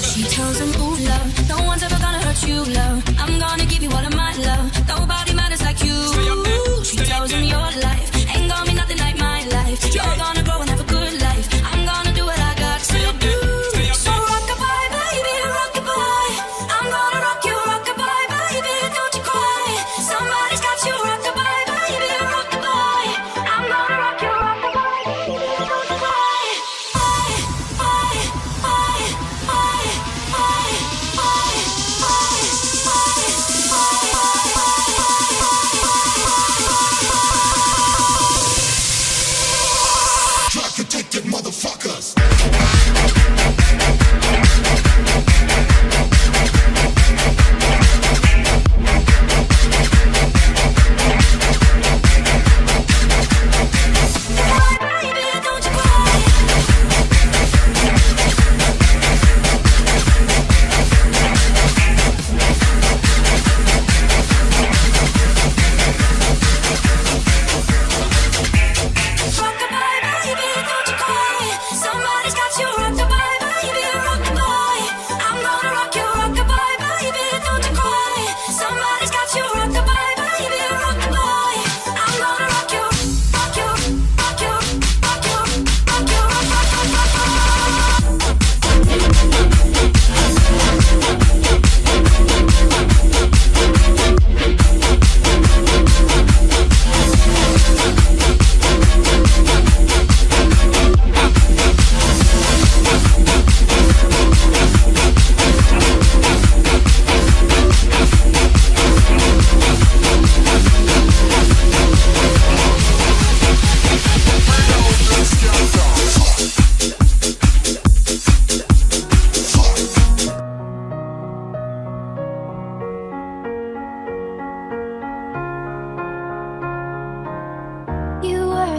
She tells him, ooh, love, no one's ever gonna hurt you, love. I'm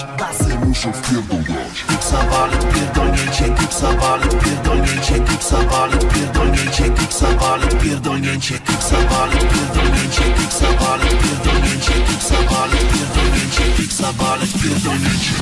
dać Kasy muszę wpierdol dać Kiksa walet, pierdolnięcie, kiksa walet, pierdolnięcie, kiksa walet, pierdolnięcie, kiksa walet, pierdolnięcie, kiksa walet, pierdolnięcie, kiksa walet, pierdolnięcie, kiksa walet, pierdolnięcie, kiksa walet, pierdolnięcie.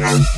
Yeah.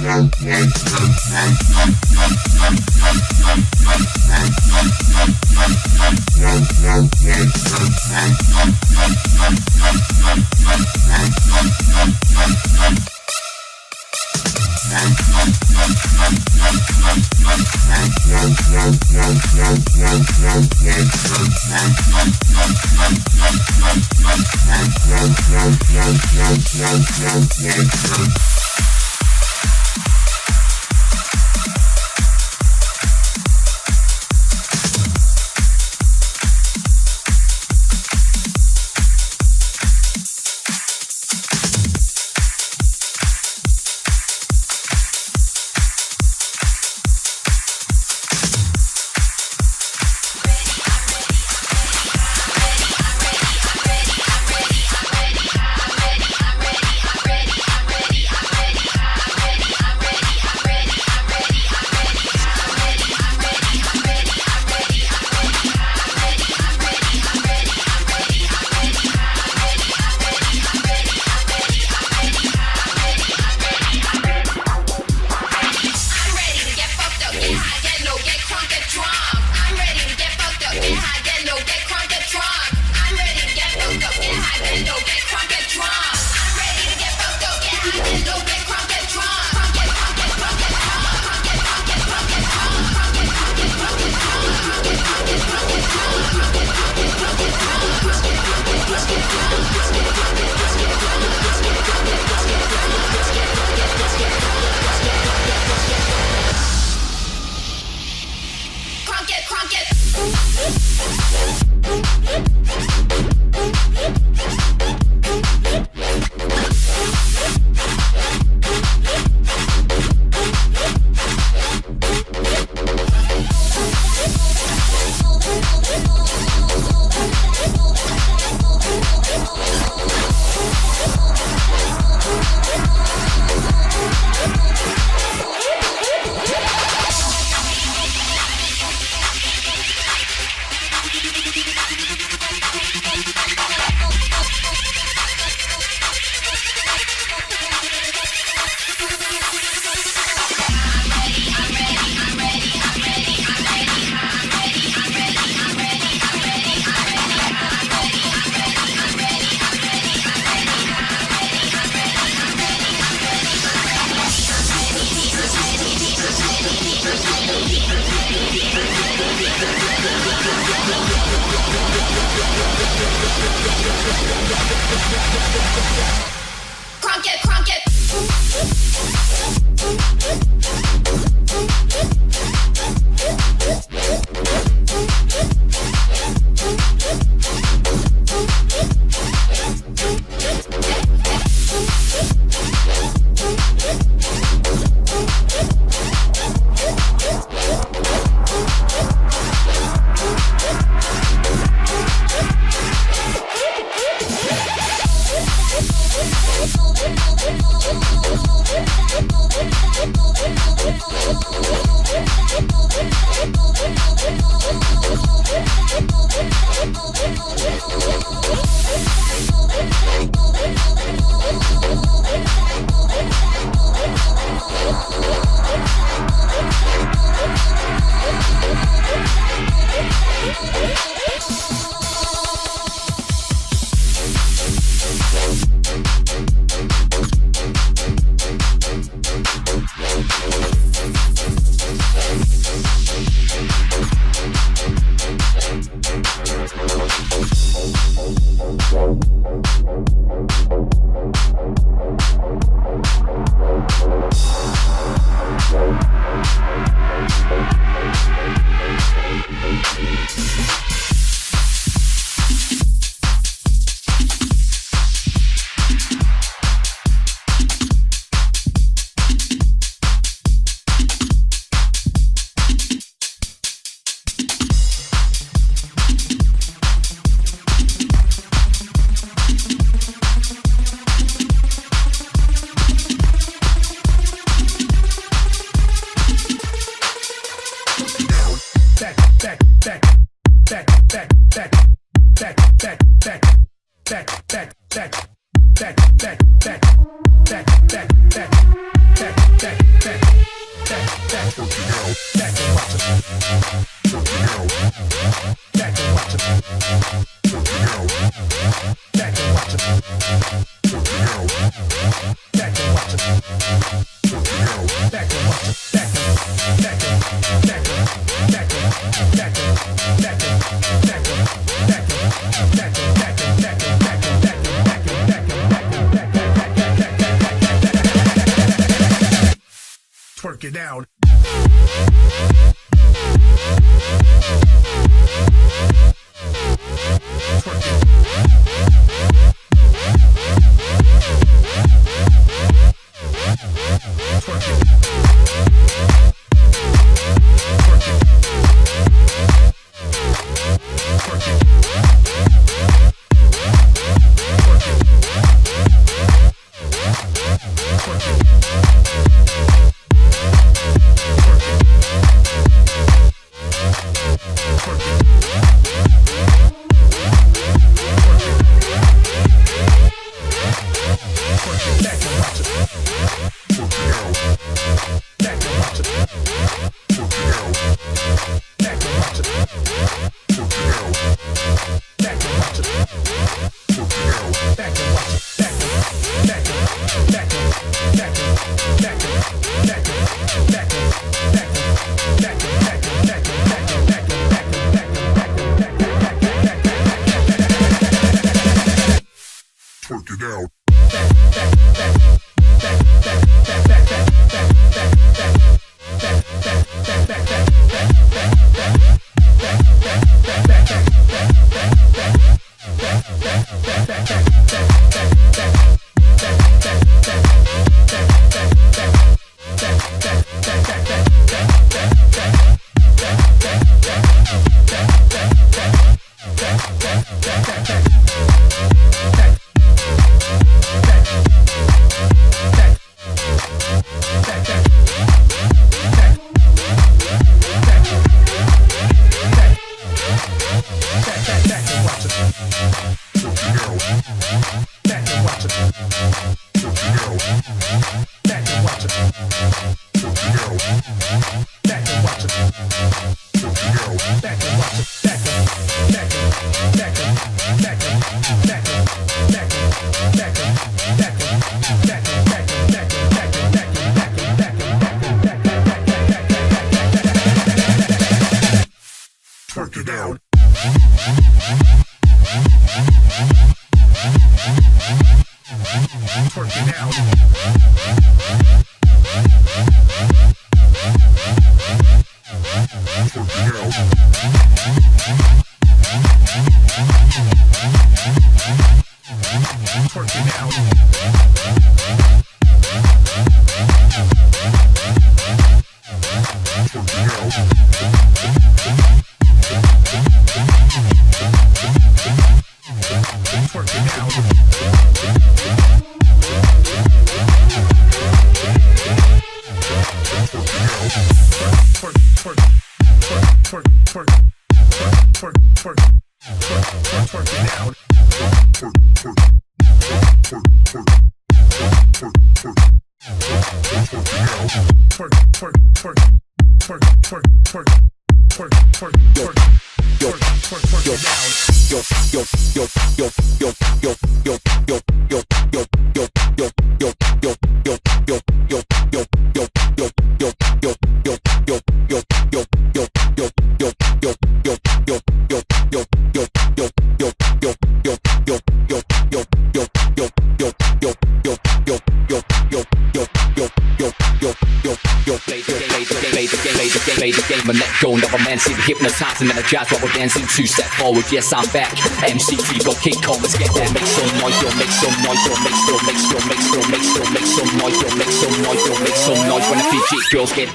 Two step forward, yes I'm back. MC3 go kick let's get that. Make some noise, yo, make some noise, yo, make some, make some, make some, make some, make some noise, yo, make some noise, yo, make some noise when the Fiji girls get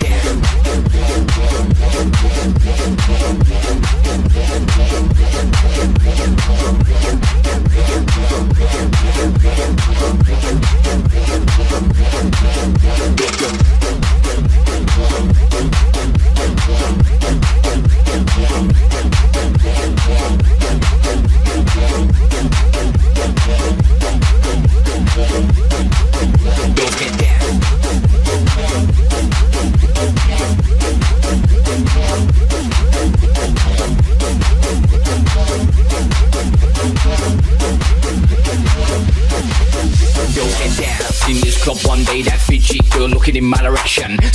down.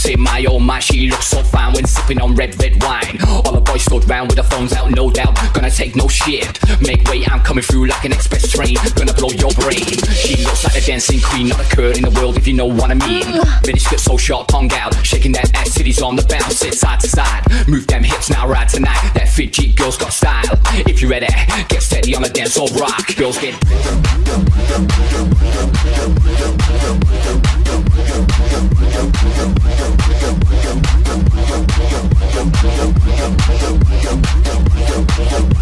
Say my oh my, she looks so fine when sipping on red red wine. All the boys stood round with their phones out, no doubt. Take no shit. Make way, I'm coming through like an express train. Gonna blow your brain. She looks like a dancing queen, not a curd in the world if you know what I mean. Miniskirt so short, tongue out, shaking that ass, titties on the bounce, sit side to side. Move them hips now, ride tonight. That Fiji girl's got style. If you're ready, get steady on the dance or rock. Girls get get. Girls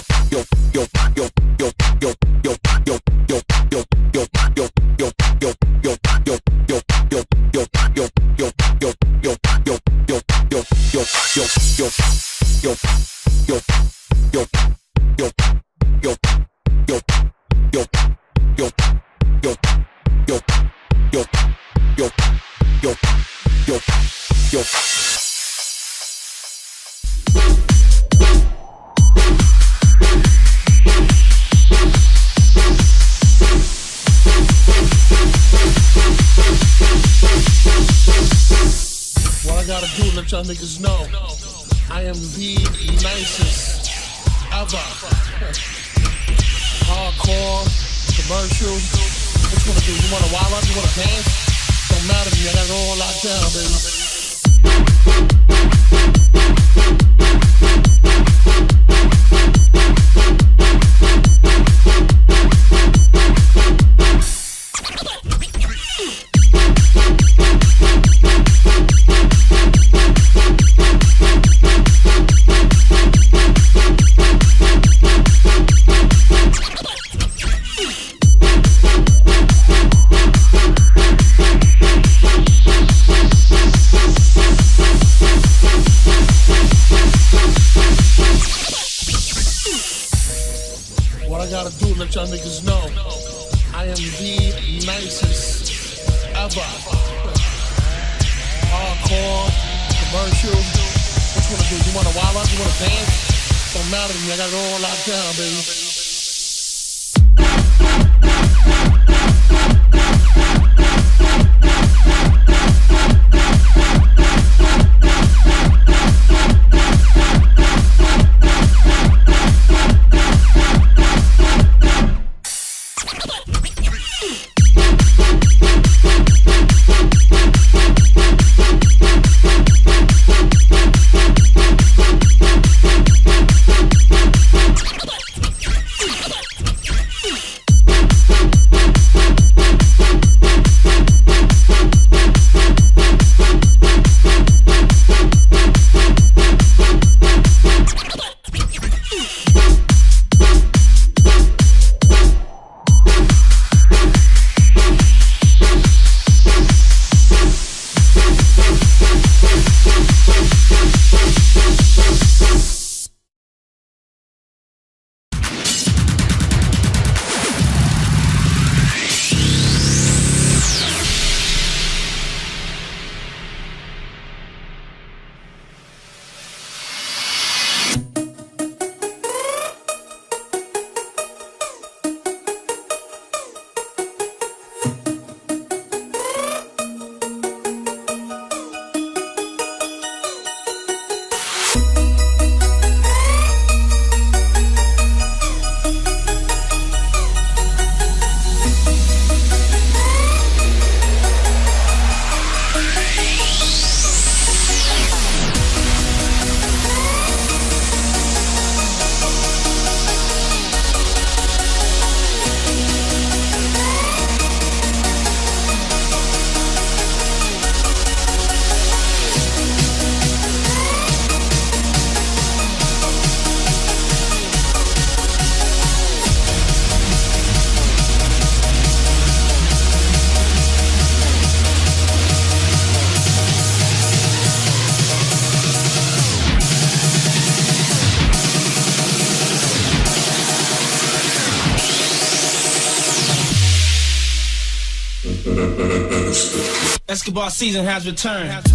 Escobar season has returned.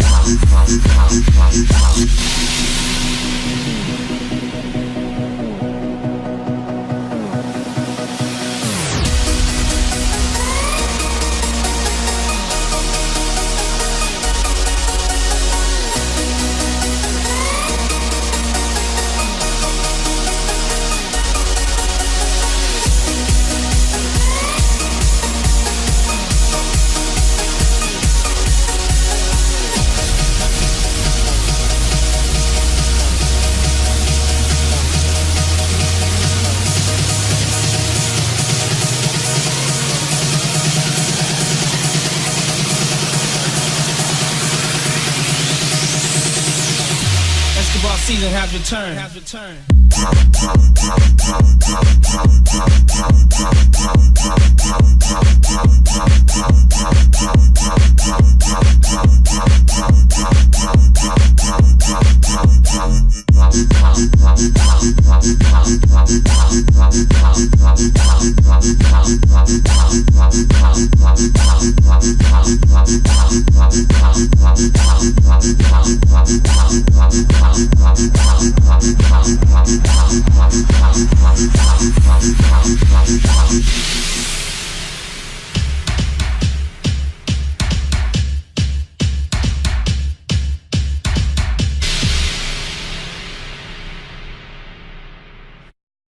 Wow, wow. Has returned. Has returned.